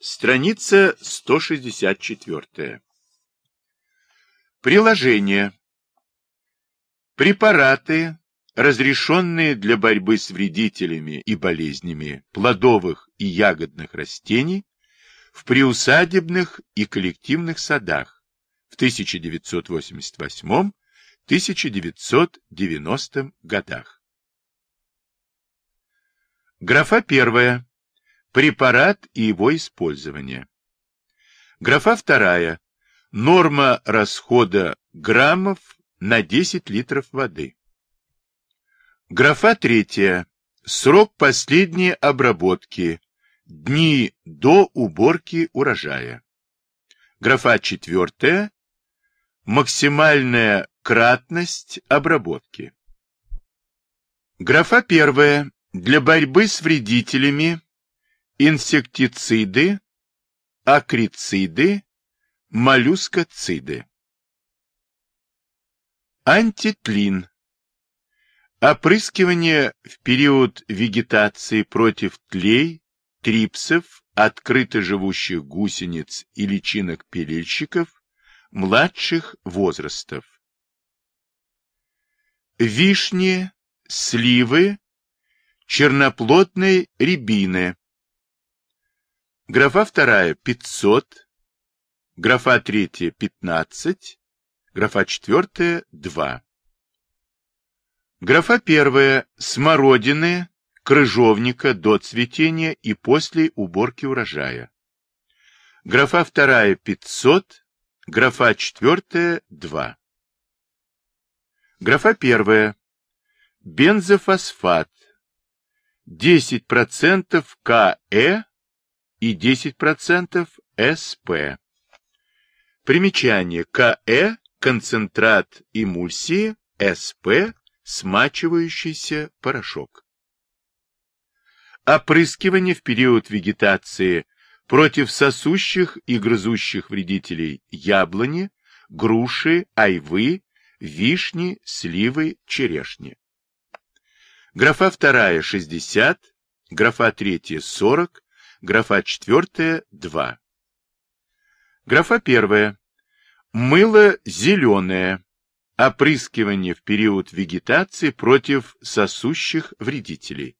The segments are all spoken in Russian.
Страница 164. Приложение. Препараты, разрешенные для борьбы с вредителями и болезнями плодовых и ягодных растений в приусадебных и коллективных садах в 1988-1990 годах. Графа первая. Препарат и его использование. Графа вторая. Норма расхода граммов на 10 литров воды. Графа третья. Срок последней обработки. Дни до уборки урожая. Графа четвертая. Максимальная кратность обработки. Графа первая. Для борьбы с вредителями инсектициды, акрициды, моллюскоциды. Антитлин. Опрыскивание в период вегетации против тлей, трипсов, открыто живущих гусениц и личинок-пилильщиков младших возрастов. Вишни, сливы, черноплодной рябины, Графа вторая – 500, графа третья – 15, графа четвертая – 2. Графа первая – смородины, крыжовника до цветения и после уборки урожая. Графа вторая – 500, графа четвертая – 2. Графа первая – бензофосфат, 10% КЭ и 10% СП. Примечание. КЭ – концентрат эмульсии, СП – смачивающийся порошок. Опрыскивание в период вегетации против сосущих и грызущих вредителей яблони, груши, айвы, вишни, сливы, черешни. Графа вторая – 60, графа третья – 40, Графа четвертая – 2. Графа первая. Мыло зеленое. Опрыскивание в период вегетации против сосущих вредителей.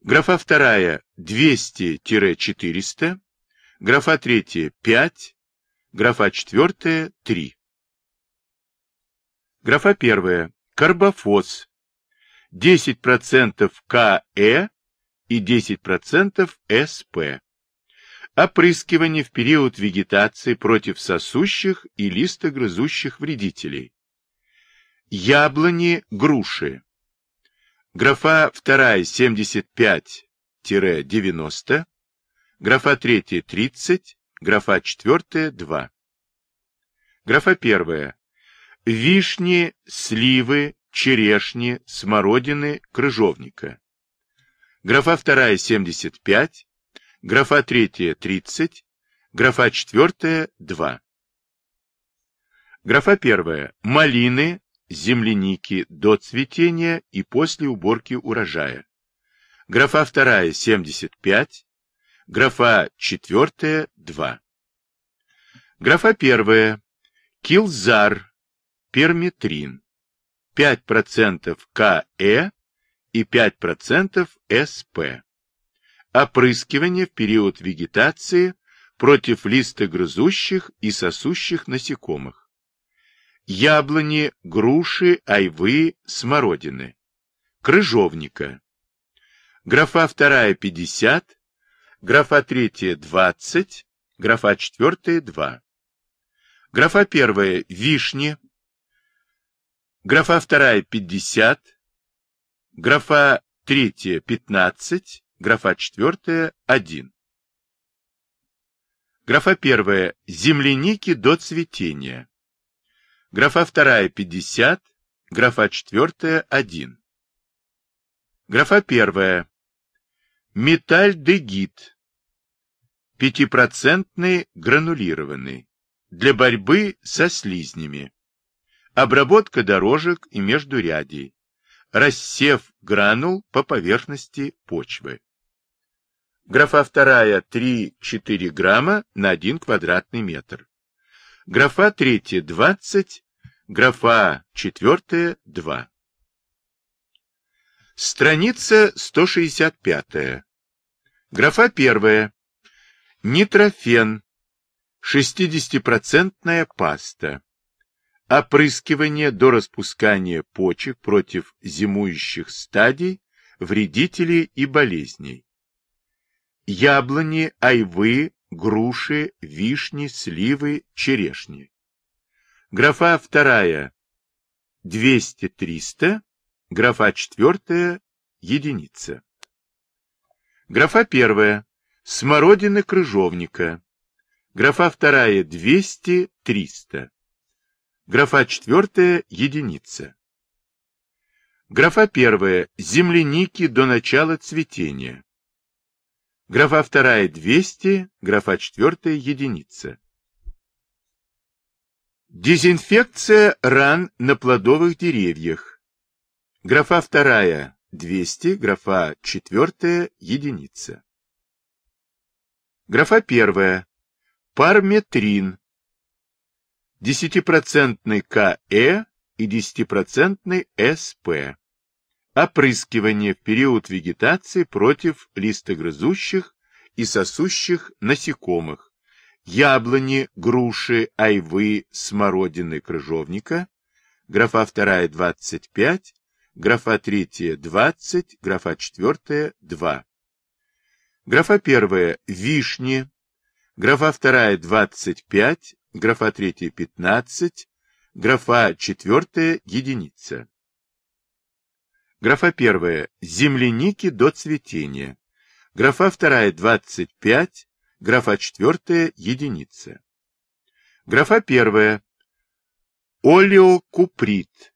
Графа вторая – 200-400. Графа третья – 5. Графа четвертая – 3. Графа первая. Карбофос. 10% КЭ и 10% СП. Опрыскивание в период вегетации против сосущих и листогрызущих вредителей. Яблони, груши. Графа 2 75-90, графа 3 30, графа 4 2. Графа 1. Вишни, сливы, черешни, смородины, крыжовника. Графа вторая 75, графа третья 30, графа четвертая 2. Графа первая малины, земляники до цветения и после уборки урожая. Графа вторая 75, графа четвертая 2. Графа первая килзар, перметрин, 5% КЭ и 5% СП. Опрыскивание в период вегетации против листогрызущих и сосущих насекомых. Яблони, груши, айвы, смородины. Крыжовника. Графа вторая 50, графа третья 20, графа четвертая 2. Графа первая вишни, графа вторая 50, Графа третья – 15, графа четвертая – 1. Графа первая – земляники до цветения. Графа вторая – 50, графа четвертая – 1. Графа первая – метальдегид, пятипроцентный гранулированный, для борьбы со слизнями. Обработка дорожек и междурядий рассев гранул по поверхности почвы. Графа вторая 3-4 грамма на 1 квадратный метр. Графа третья 20, графа четвертая 2. Страница 165. Графа первая. Нитрофен. 60% паста. Опрыскивание до распускания почек против зимующих стадий, вредителей и болезней. Яблони, айвы, груши, вишни, сливы, черешни. Графа вторая 200-300, графа четвертая единица. Графа первая смородины крыжовника, графа вторая 200-300, графа четвертая единица. Графа первая земляники до начала цветения, графа вторая 200, графа четвертая единица. Дезинфекция ран на плодовых деревьях. Графа вторая 200, графа четвертая единица. Графа первая. Парметрин. 10% КЭ и 10% СП. Опрыскивание в период вегетации против листогрызущих и сосущих насекомых яблони, груши, айвы, смородины, крыжовника, графа вторая 25, графа третья 20, графа четвертая 2. Графа первая вишни, графа вторая 25, графа третья 15, графа четвертая единица. Графа первая земляники до цветения, графа вторая 25, Графа четвертая – единица. Графа первая – олеокуприт.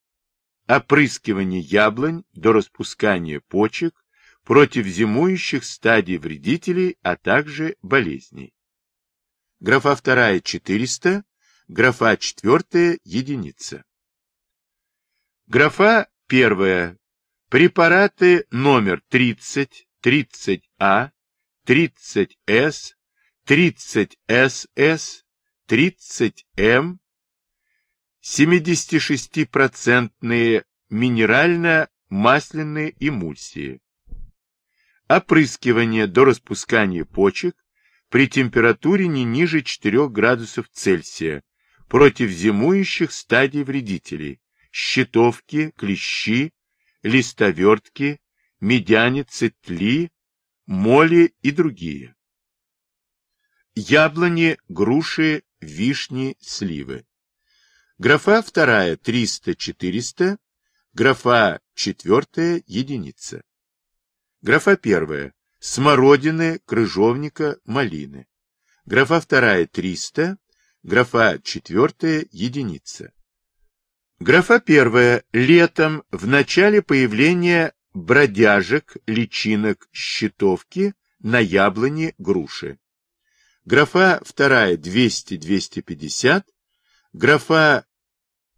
Опрыскивание яблонь до распускания почек против зимующих стадий вредителей, а также болезней. Графа вторая – 400, графа четвертая – единица. Графа первая – препараты номер 30, 30А, 30С, 30 СС, 30 М, 76% минерально-масляные эмульсии. Опрыскивание до распускания почек при температуре не ниже 4 градусов Цельсия против зимующих стадий вредителей, щитовки, клещи, листовертки, медяницы, тли, моли и другие яблони, груши, вишни, сливы. Графа вторая 300-400, графа четвертая единица. Графа первая смородины, крыжовника, малины. Графа вторая 300, графа четвертая единица. Графа первая летом в начале появления бродяжек, личинок, щитовки на яблоне, груши графа вторая 200-250, графа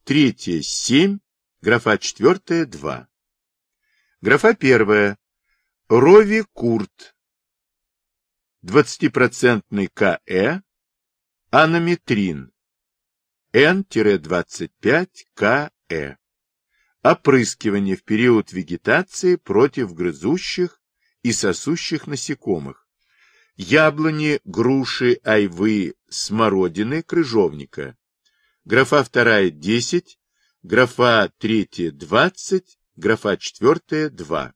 третья 7, графа четвертая 2. Графа первая Рови Курт 20% КЭ, анометрин N-25 КЭ. Опрыскивание в период вегетации против грызущих и сосущих насекомых яблони, груши, айвы, смородины, крыжовника. Графа вторая 10, графа третья 20, графа четвертая 2.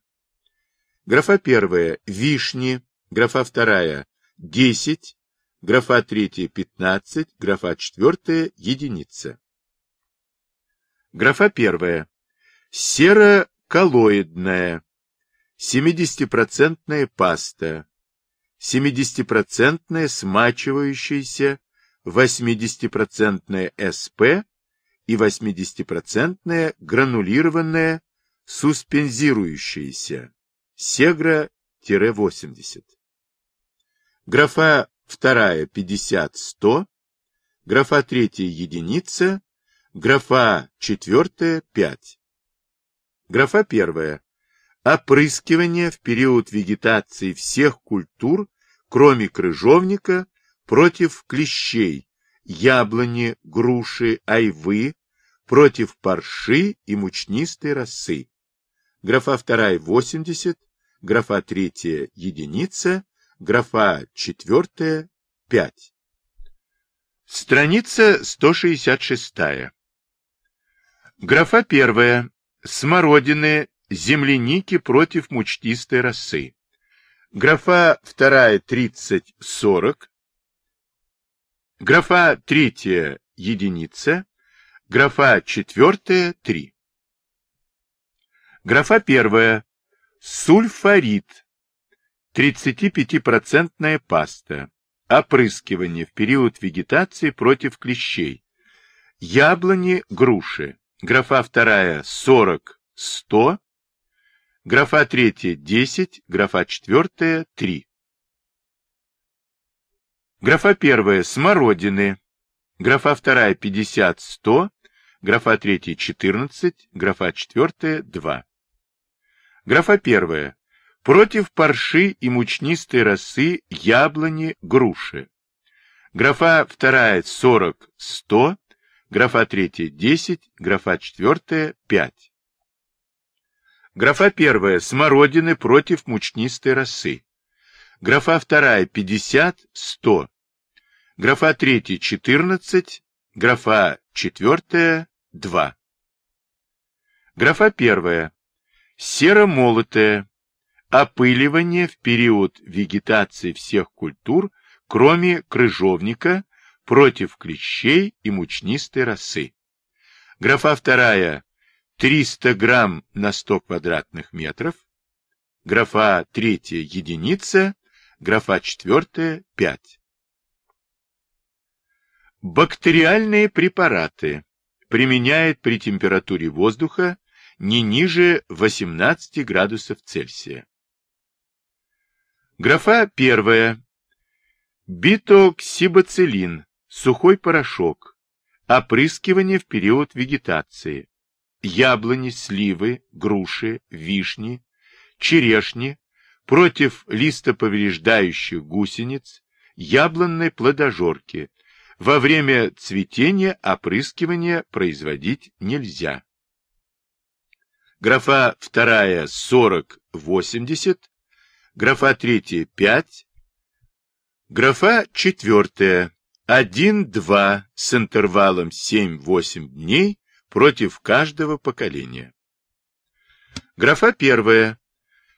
Графа первая вишни, графа вторая 10, графа третья 15, графа четвертая единица. Графа первая серо-коллоидная, 70% паста, 70% смачивающаяся, 80% СП и 80% гранулированная суспензирующаяся Сегра-80. Графа вторая 50-100, графа третья единица, графа четвертая 5. Графа первая опрыскивание в период вегетации всех культур, кроме крыжовника, против клещей, яблони, груши, айвы, против парши и мучнистой росы. Графа вторая 80, графа третья единица, графа четвертая 5. Страница 166. Графа первая. Смородины, земляники против мучтистой росы. Графа вторая 30-40. Графа третья единица. Графа четвертая 3. Графа первая. Сульфорид. 35% паста. Опрыскивание в период вегетации против клещей. Яблони, груши. Графа вторая 40-100. Графа третья 10. Графа четвертая 3. Графа первая смородины. Графа вторая 50-100. Графа третья 14. Графа четвертая 2. Графа первая Против парши и мучнистой росы яблони, груши. Графа вторая 40-100, графа третья 10, графа четвертая 5. Графа первая смородины против мучнистой росы. Графа вторая 50-100, графа третья 14, графа четвертая 2. Графа первая серо-молотая опыливание в период вегетации всех культур, кроме крыжовника, против клещей и мучнистой росы. Графа вторая 300 грамм на 100 квадратных метров. Графа третья единица. Графа четвертая 5. Бактериальные препараты применяют при температуре воздуха не ниже 18 градусов Цельсия. Графа первая. Битоксибацилин, сухой порошок, опрыскивание в период вегетации, яблони, сливы, груши, вишни, черешни, против листоповреждающих гусениц, яблонной плодожорки. Во время цветения опрыскивания производить нельзя. Графа вторая 40-80, графа третья 5, графа четвертая 1-2 с интервалом 7-8 дней против каждого поколения. Графа первая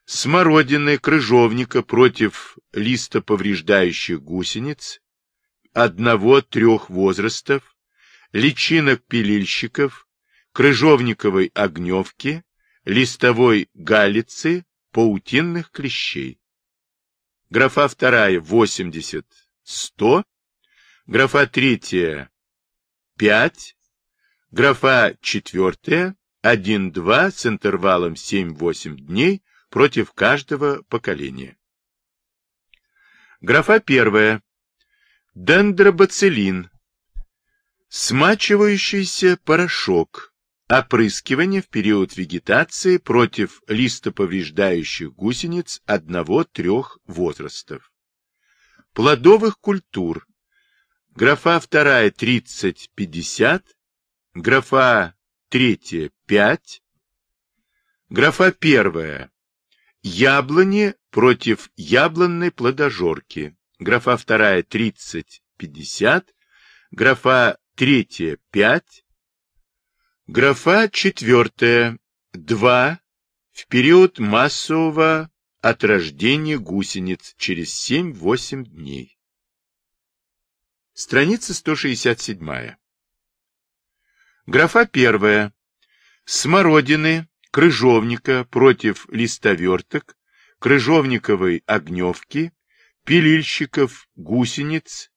смородины крыжовника против листоповреждающих гусениц одного-трех возрастов, личинок пилильщиков, крыжовниковой огневки, листовой галицы, паутинных клещей. Графа вторая 80, 100. Графа третья 5. Графа четвертая 1-2 с интервалом 7-8 дней против каждого поколения. Графа первая. Дендробацилин. Смачивающийся порошок Опрыскивание в период вегетации против листоповреждающих гусениц одного-трех возрастов. Плодовых культур. Графа вторая 30-50, графа третья 5, графа первая яблони против яблонной плодожорки, графа вторая 30-50, графа третья 5, Графа четвертая. Два. В период массового от рождения гусениц через 7-8 дней. Страница 167. Графа первая. Смородины, крыжовника против листоверток, крыжовниковой огневки, пилильщиков гусениц,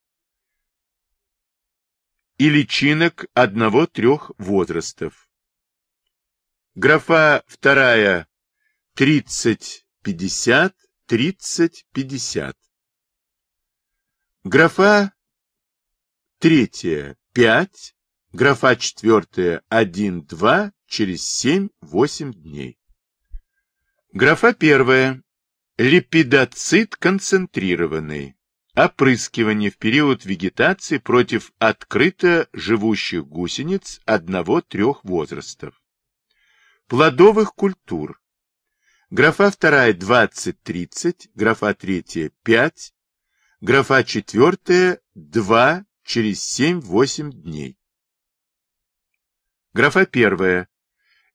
и личинок одного-трех возрастов. Графа вторая 30-50, 30-50. Графа третья 5, графа четвертая 1-2 через 7-8 дней. Графа первая. Липидоцит концентрированный. Опрыскивание в период вегетации против открыто живущих гусениц одного-трех возрастов. Плодовых культур. Графа вторая 20-30, графа третья 5, графа четвертая 2 через 7-8 дней. Графа первая.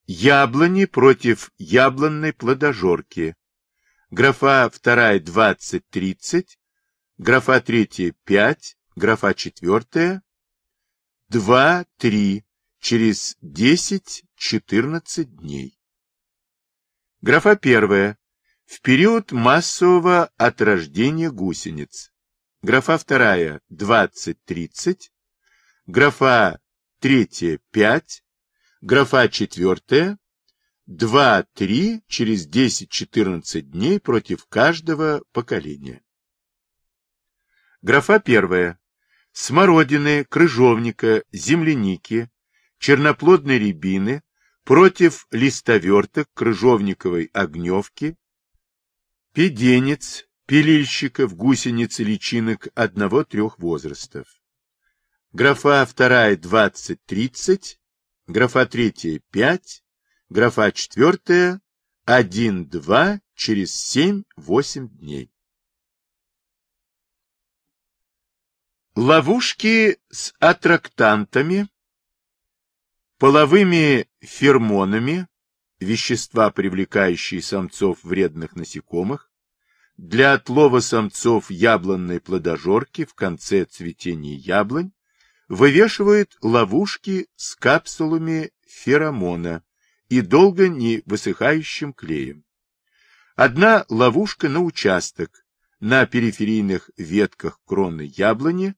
Яблони против яблонной плодожорки. Графа вторая 20-30, графа третья 5, графа четвертая 2-3 через 10-14 дней. Графа первая. В период массового отрождения гусениц. Графа вторая 20-30, графа третья 5, Графа четвертая. Два-три через 10-14 дней против каждого поколения. Графа первая. Смородины, крыжовника, земляники, черноплодной рябины против листоверток, крыжовниковой огневки, педенец, пилильщиков, гусениц и личинок одного-трех возрастов. Графа вторая 20-30, графа третья 5, графа четвертая 1-2 через 7-8 дней. Ловушки с аттрактантами, половыми фермонами, вещества, привлекающие самцов вредных насекомых, для отлова самцов яблонной плодожорки в конце цветения яблонь, вывешивают ловушки с капсулами феромона и долго не высыхающим клеем. Одна ловушка на участок, на периферийных ветках кроны яблони,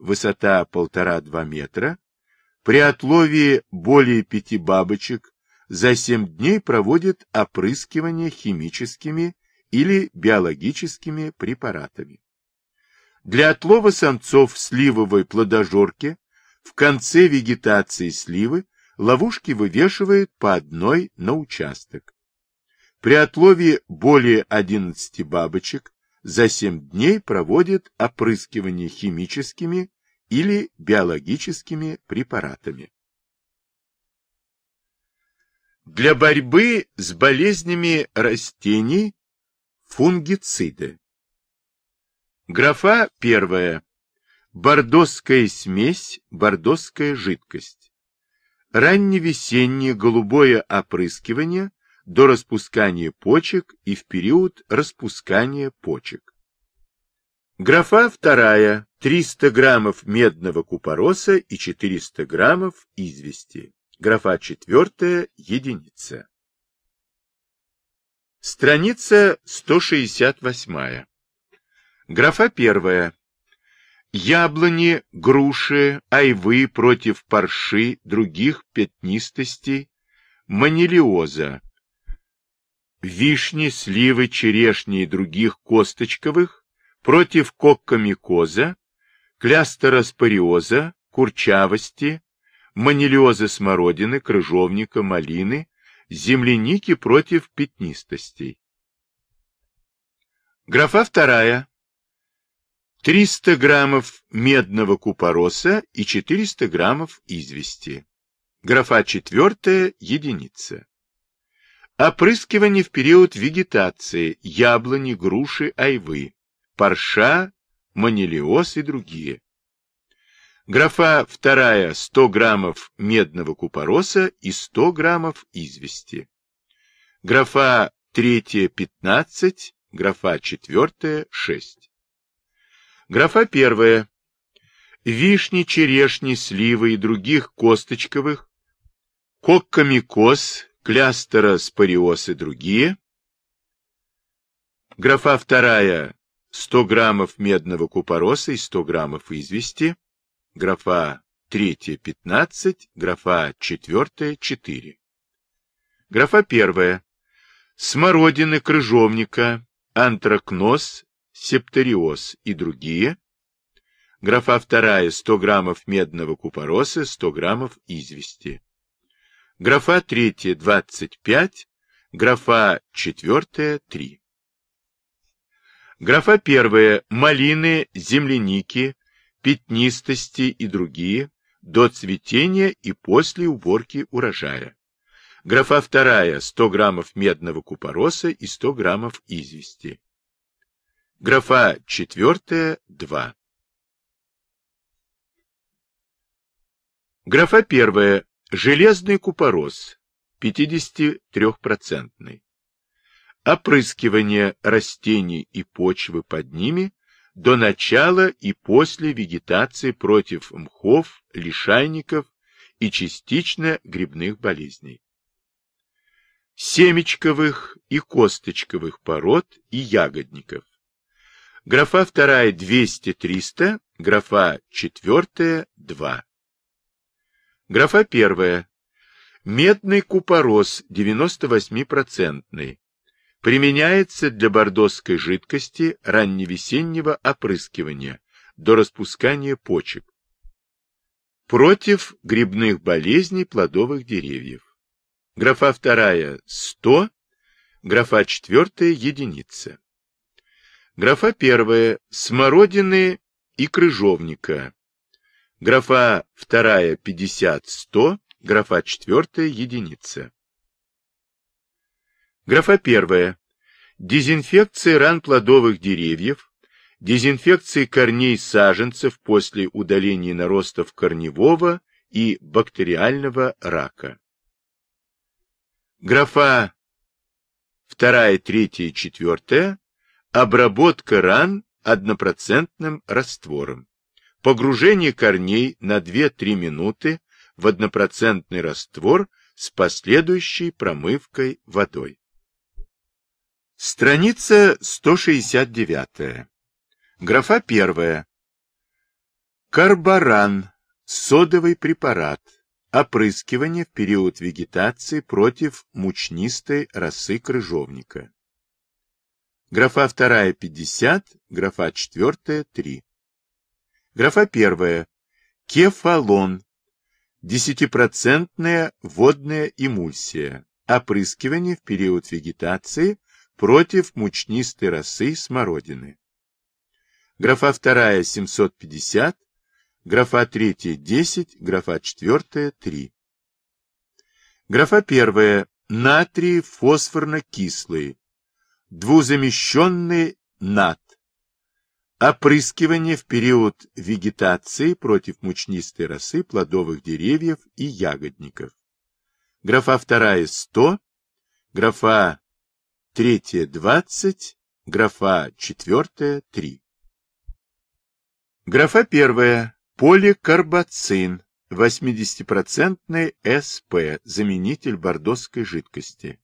высота полтора-два метра, при отлове более пяти бабочек за семь дней проводит опрыскивание химическими или биологическими препаратами. Для отлова самцов сливовой плодожорки в конце вегетации сливы ловушки вывешивают по одной на участок. При отлове более 11 бабочек за 7 дней проводят опрыскивание химическими или биологическими препаратами. Для борьбы с болезнями растений фунгициды. Графа первая. Бордосская смесь, бордосская жидкость. Ранневесеннее голубое опрыскивание до распускания почек и в период распускания почек. Графа вторая. 300 граммов медного купороса и 400 граммов извести. Графа четвертая. Единица. Страница 168. Графа первая. Яблони, груши, айвы против парши, других пятнистостей, манилиоза. Вишни, сливы, черешни и других косточковых против коккомикоза, клястероспориоза, курчавости, манилиоза смородины, крыжовника, малины, земляники против пятнистостей. Графа вторая. 300 граммов медного купороса и 400 граммов извести. Графа четвертая, единица. Опрыскивание в период вегетации, яблони, груши, айвы, парша, манилиоз и другие. Графа вторая, 100 граммов медного купороса и 100 граммов извести. Графа третья, 15, графа четвертая, 6. Графа первая. Вишни, черешни, сливы и других косточковых, коккомикоз, клястероспориоз и другие. Графа вторая. 100 граммов медного купороса и 100 граммов извести. Графа третья 15, графа четвертая 4. Графа первая. Смородины крыжовника, антракноз, септориоз и другие. Графа вторая 100 граммов медного купороса, 100 граммов извести. Графа третья 25, Графа 4 – 3. Графа 1 – малины, земляники, пятнистости и другие, до цветения и после уборки урожая. Графа 2 – 100 граммов медного купороса и 100 граммов извести. Графа 4 – 2. Графа 1 – железный купорос, 53%. Опрыскивание растений и почвы под ними до начала и после вегетации против мхов, лишайников и частично грибных болезней. Семечковых и косточковых пород и ягодников. Графа 2 200-300, графа 4 2. Графа 1 Медный купорос 98%. Применяется для бордосской жидкости ранневесеннего опрыскивания до распускания почек. Против грибных болезней плодовых деревьев. Графа 2 100, графа 4 единица. Графа 1 смородины и крыжовника. Графа 2 50-100, Графа четвертая единица. Графа первая. Дезинфекция ран плодовых деревьев, дезинфекция корней саженцев после удаления наростов корневого и бактериального рака. Графа вторая, третья, четвертая. Обработка ран однопроцентным раствором. Погружение корней на 2-3 минуты в однопроцентный раствор с последующей промывкой водой. Страница 169. Графа 1. Карбаран. Содовый препарат. Опрыскивание в период вегетации против мучнистой росы крыжовника. Графа 2 50, графа 4 3. Графа 1. Кефалон. Десятипроцентная водная эмульсия. Опрыскивание в период вегетации против мучнистой росы смородины. Графа 2 750, графа 3 10, графа 4 3. Графа 1 натрий фосфорно-кислый, двузамещенный нат, Опрыскивание в период вегетации против мучнистой росы плодовых деревьев и ягодников. Графа вторая 100, графа третья 20, графа четвертая 3. Графа первая поликарбацин 80% СП, заменитель бордосской жидкости.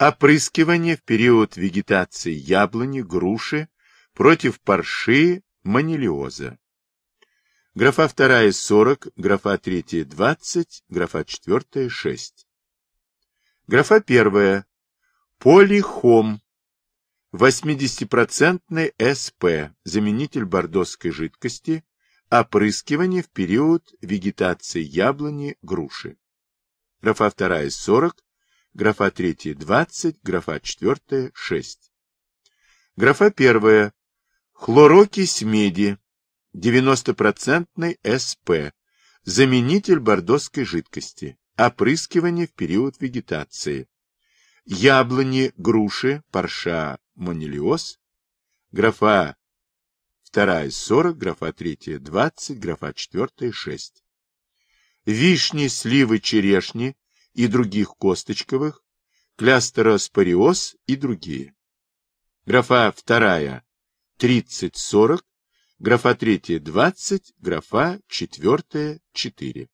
Опрыскивание в период вегетации яблони, груши, против парши манилиоза. Графа вторая 40, графа третья 20, графа четвертая 6. Графа первая полихом 80% СП, заменитель бордосской жидкости, опрыскивание в период вегетации яблони, груши. Графа вторая 40, графа третья 20, графа четвертая 6. Графа первая Хлорокись меди 90% СП, заменитель бордоской жидкости, опрыскивание в период вегетации. Яблони, груши, парша, манилиоз, графа 2 40, графа 3 20, графа 4 6. Вишни, сливы, черешни и других косточковых, клястероспориоз и другие. Графа 2 30-40, графа 3 20, графа 4 4.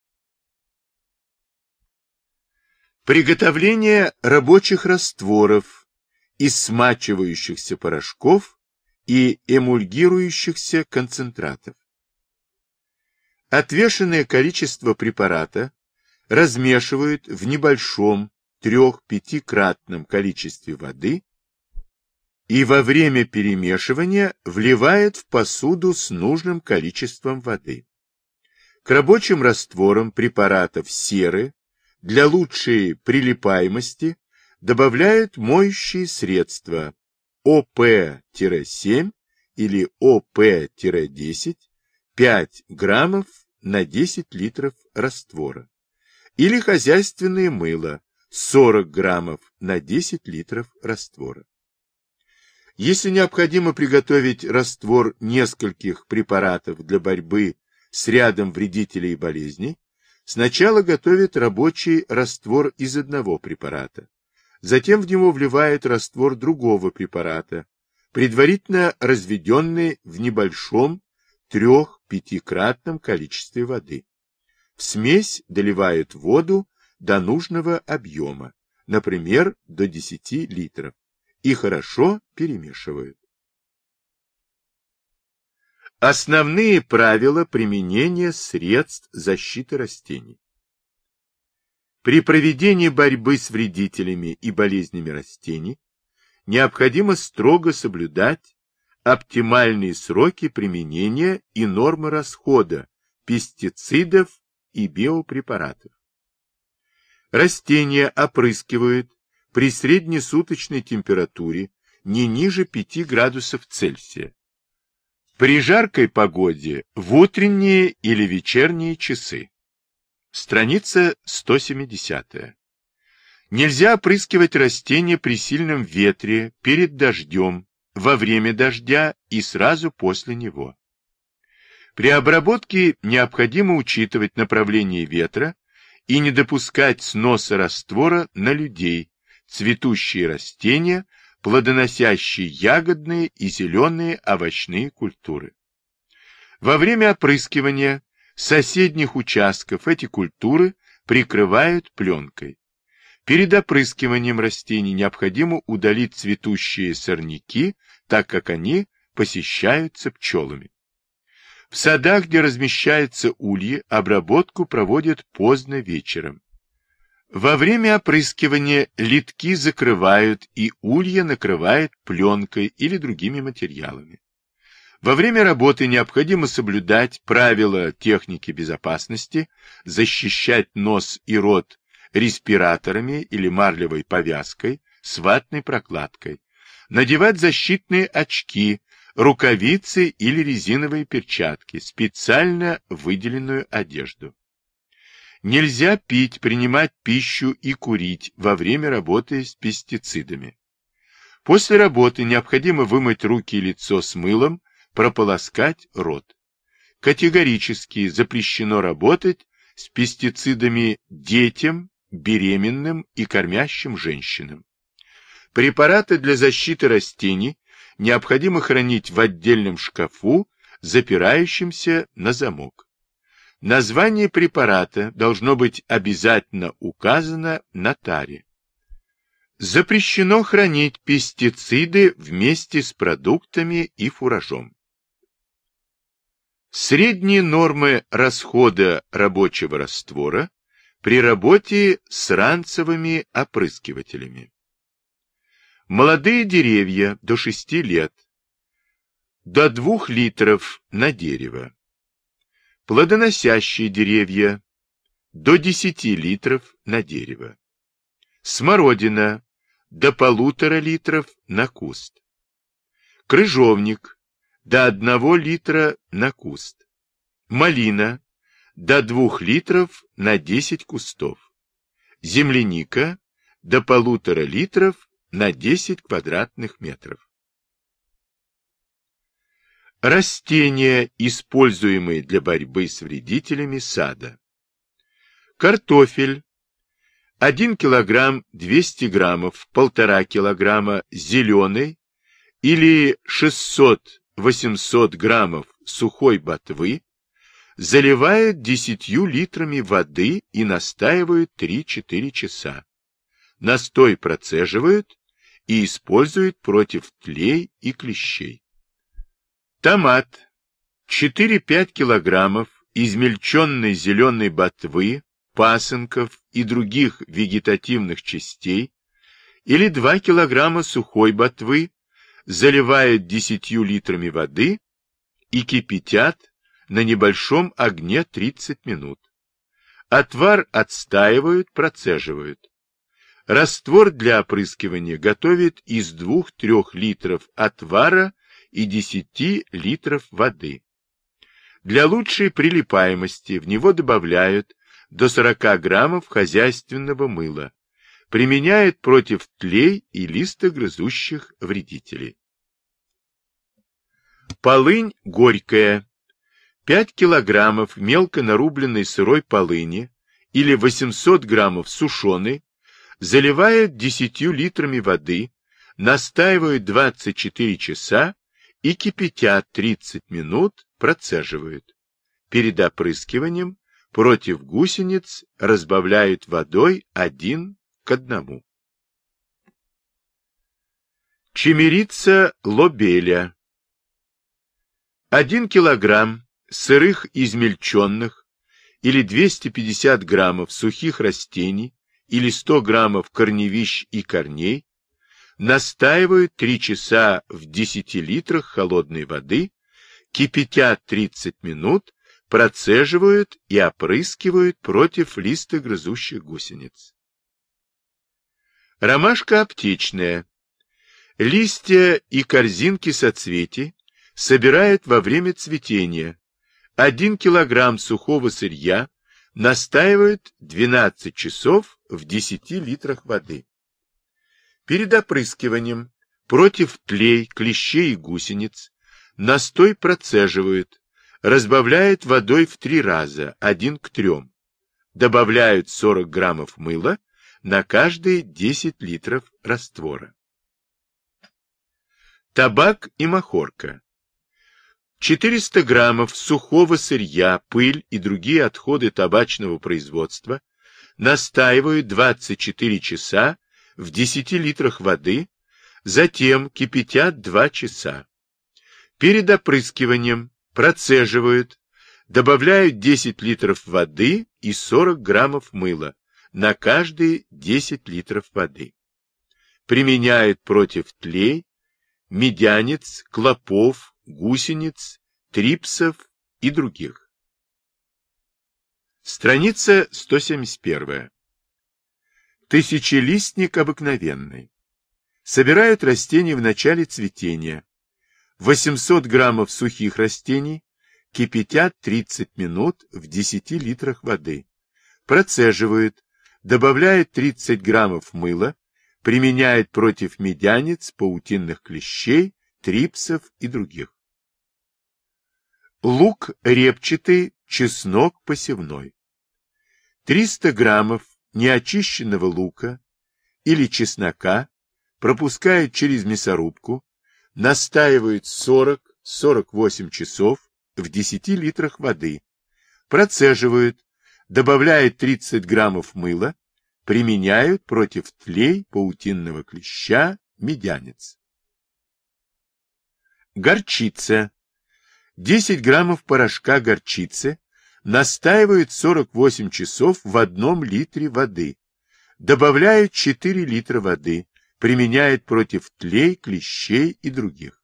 Приготовление рабочих растворов из смачивающихся порошков и эмульгирующихся концентратов. Отвешенное количество препарата размешивают в небольшом 3-5-кратном количестве воды и во время перемешивания вливает в посуду с нужным количеством воды. К рабочим растворам препаратов серы для лучшей прилипаемости добавляют моющие средства ОП-7 или ОП-10 5 граммов на 10 литров раствора или хозяйственное мыло 40 граммов на 10 литров раствора. Если необходимо приготовить раствор нескольких препаратов для борьбы с рядом вредителей и болезней, сначала готовят рабочий раствор из одного препарата, затем в него вливают раствор другого препарата, предварительно разведенный в небольшом трех-пятикратном количестве воды. В смесь доливают воду до нужного объема, например, до 10 литров, и хорошо перемешивают. Основные правила применения средств защиты растений. При проведении борьбы с вредителями и болезнями растений необходимо строго соблюдать оптимальные сроки применения и нормы расхода пестицидов и биопрепаратов. Растения опрыскивают при среднесуточной температуре не ниже 5 градусов Цельсия. При жаркой погоде в утренние или вечерние часы. Страница 170. Нельзя опрыскивать растения при сильном ветре, перед дождем, во время дождя и сразу после него. При обработке необходимо учитывать направление ветра и не допускать сноса раствора на людей, цветущие растения, плодоносящие ягодные и зеленые овощные культуры. Во время опрыскивания соседних участков эти культуры прикрывают пленкой. Перед опрыскиванием растений необходимо удалить цветущие сорняки, так как они посещаются пчелами. В садах, где размещаются ульи, обработку проводят поздно вечером. Во время опрыскивания литки закрывают и улья накрывают пленкой или другими материалами. Во время работы необходимо соблюдать правила техники безопасности, защищать нос и рот респираторами или марлевой повязкой с ватной прокладкой, надевать защитные очки, рукавицы или резиновые перчатки, специально выделенную одежду. Нельзя пить, принимать пищу и курить во время работы с пестицидами. После работы необходимо вымыть руки и лицо с мылом, прополоскать рот. Категорически запрещено работать с пестицидами детям, беременным и кормящим женщинам. Препараты для защиты растений необходимо хранить в отдельном шкафу, запирающемся на замок. Название препарата должно быть обязательно указано на таре. Запрещено хранить пестициды вместе с продуктами и фуражом. Средние нормы расхода рабочего раствора при работе с ранцевыми опрыскивателями. Молодые деревья до 6 лет, до 2 литров на дерево. Плодоносящие деревья до 10 литров на дерево. Смородина до полутора литров на куст. Крыжовник до 1 литра на куст. Малина до 2 литров на 10 кустов. Земляника до полутора литров на 10 квадратных метров. Растения, используемые для борьбы с вредителями сада. Картофель 1 килограмм 200 граммов, 1,5 килограмма зеленой или 600-800 граммов сухой ботвы заливают 10 литрами воды и настаивают 3-4 часа. Настой процеживают и используют против тлей и клещей. Томат 4-5 килограммов измельченной зеленой ботвы, пасынков и других вегетативных частей или 2 килограмма сухой ботвы заливают 10 литрами воды и кипятят на небольшом огне 30 минут. Отвар отстаивают, процеживают. Раствор для опрыскивания готовят из 2-3 литров отвара и 10 литров воды. Для лучшей прилипаемости в него добавляют до 40 граммов хозяйственного мыла. Применяют против тлей и листогрызущих вредителей. Полынь горькая. 5 килограммов мелко нарубленной сырой полыни или 800 граммов сушеной заливают 10 литрами воды, настаивают 24 часа и кипятят 30 минут, процеживают. Перед опрыскиванием против гусениц разбавляют водой один к одному. Чемерица лобеля 1 килограмм сырых измельченных или 250 граммов сухих растений или 100 граммов корневищ и корней настаивают 3 часа в 10 литрах холодной воды, кипятят 30 минут, процеживают и опрыскивают против листогрызущих гусениц. Ромашка аптечная. Листья и корзинки соцветий собирают во время цветения. 1 килограмм сухого сырья настаивают 12 часов в 10 литрах воды. Перед опрыскиванием против тлей, клещей и гусениц настой процеживают, разбавляют водой в три раза, один к трем. Добавляют 40 граммов мыла на каждые 10 литров раствора. Табак и махорка. 400 граммов сухого сырья, пыль и другие отходы табачного производства настаивают 24 часа в 10 литрах воды, затем кипятят 2 часа. Перед опрыскиванием процеживают, добавляют 10 литров воды и 40 граммов мыла на каждые 10 литров воды. Применяют против тлей, медянец, клопов, гусениц, трипсов и других. Страница 171. Тысячелистник обыкновенный. Собирают растения в начале цветения. 800 граммов сухих растений кипятят 30 минут в 10 литрах воды. Процеживают, добавляют 30 граммов мыла, применяют против медянец, паутинных клещей, трипсов и других. Лук репчатый, чеснок посевной. 300 граммов неочищенного лука или чеснока пропускают через мясорубку, настаивают 40-48 часов в 10 литрах воды, процеживают, добавляют 30 граммов мыла, применяют против тлей паутинного клеща медянец. Горчица. 10 граммов порошка горчицы настаивают 48 часов в одном литре воды, добавляют 4 литра воды, применяют против тлей, клещей и других.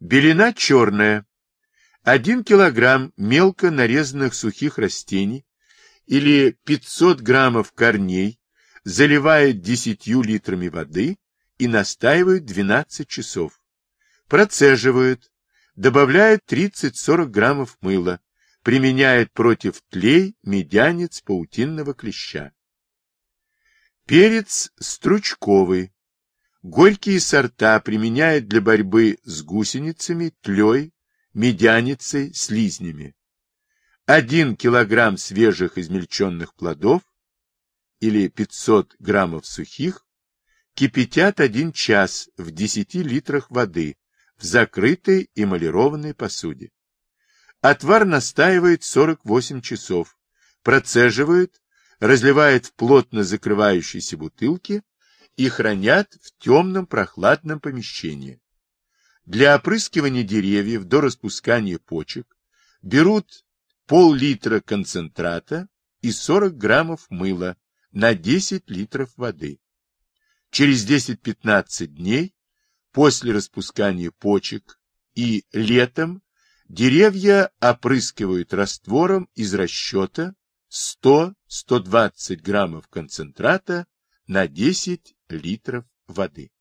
Белина черная. 1 килограмм мелко нарезанных сухих растений или 500 граммов корней заливают 10 литрами воды и настаивают 12 часов. Процеживают, добавляют 30-40 граммов мыла, применяют против тлей, медянец, паутинного клеща. Перец стручковый. Горькие сорта применяют для борьбы с гусеницами, тлей, медяницей, слизнями. 1 килограмм свежих измельченных плодов или 500 граммов сухих кипятят 1 час в 10 литрах воды в закрытой эмалированной посуде. Отвар настаивает 48 часов, процеживают, разливают в плотно закрывающиеся бутылки и хранят в темном прохладном помещении. Для опрыскивания деревьев до распускания почек берут пол-литра концентрата и 40 граммов мыла на 10 литров воды. Через 10-15 дней после распускания почек и летом Деревья опрыскивают раствором из расчета 100-120 граммов концентрата на 10 литров воды.